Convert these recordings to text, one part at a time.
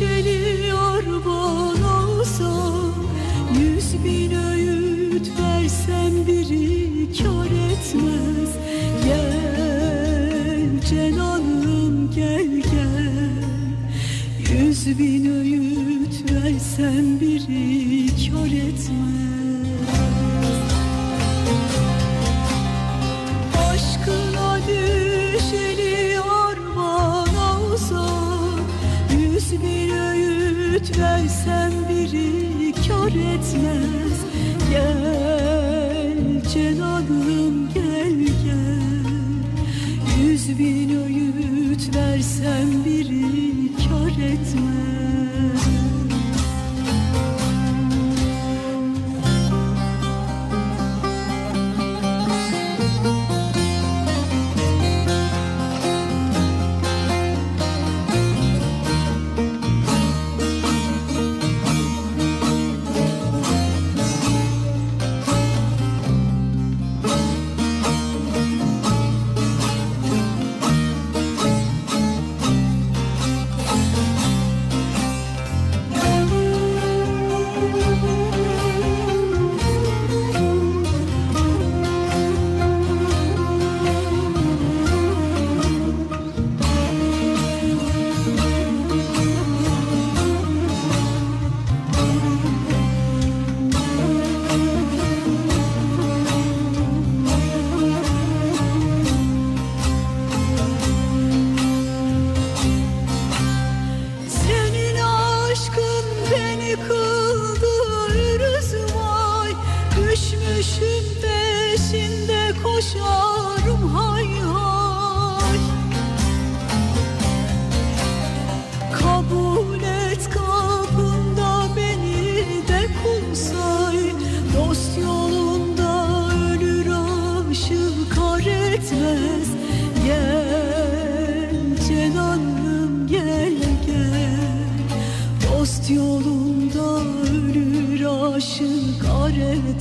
neşeli arban olsa Yüz bin öğüt versem biri kar etmez. Gel Cenan'ım gel gel. Yüz bin öğüt versem biri kar etmez. bin öğüt versem biri kar etmez.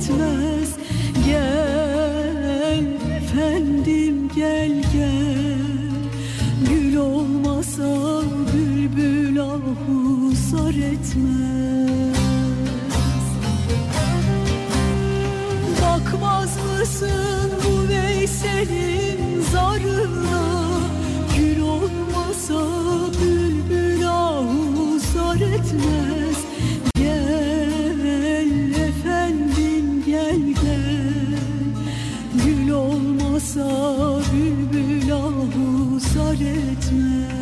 bitmez Gel efendim gel gel. Gül olmasa bülbül ahu sar etmez. gitme